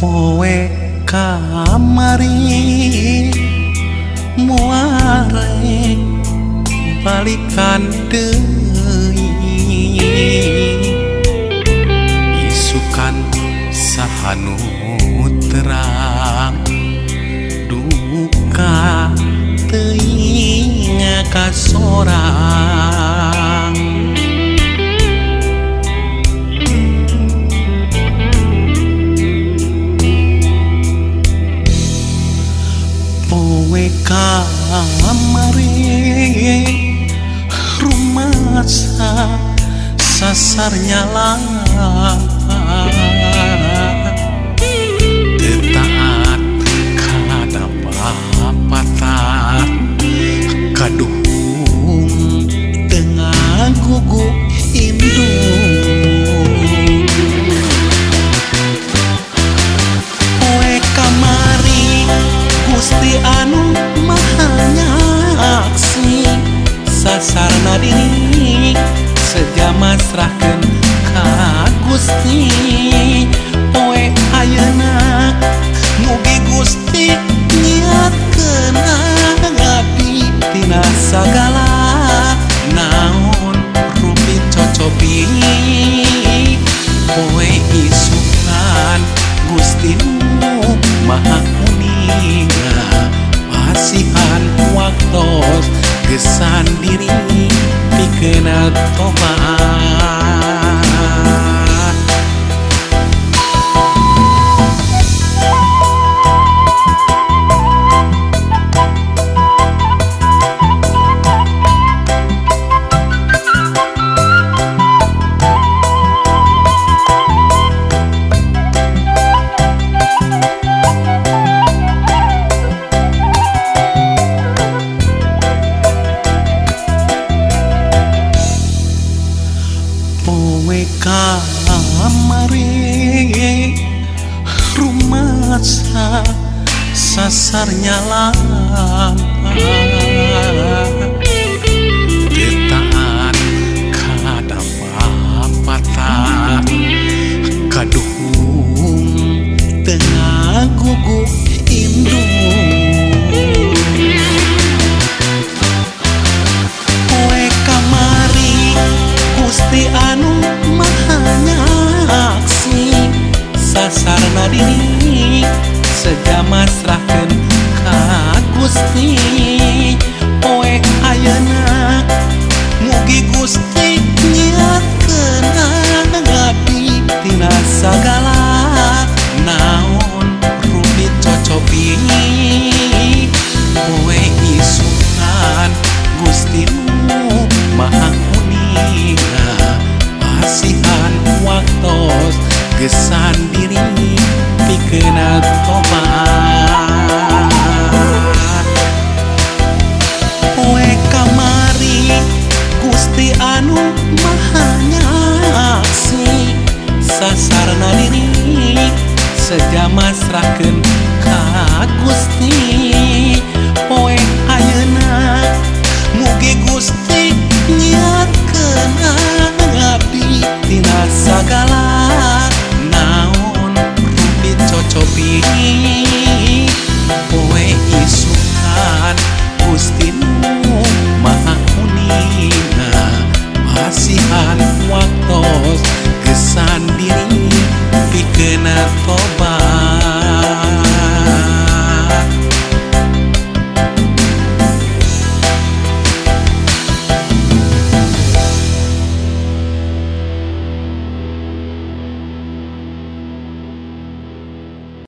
poe kamari. Muare balikan deui. Isukan sahanu terang hari rumah sasarnya nyala. gesan diri dikenal tobat sasarnya lama kada patah Kaduhung tengah gugup indung. Kue kamari Gusti anu mahanya aksi Sasar nadini. sejamasrahkan Gusti. Poek ayeuna mugi Gusti Abdi anu mahanyasi sasarna diri sega masraken ka Gusti. Poe ayeuna mugi Gusti nyiarkeun enough for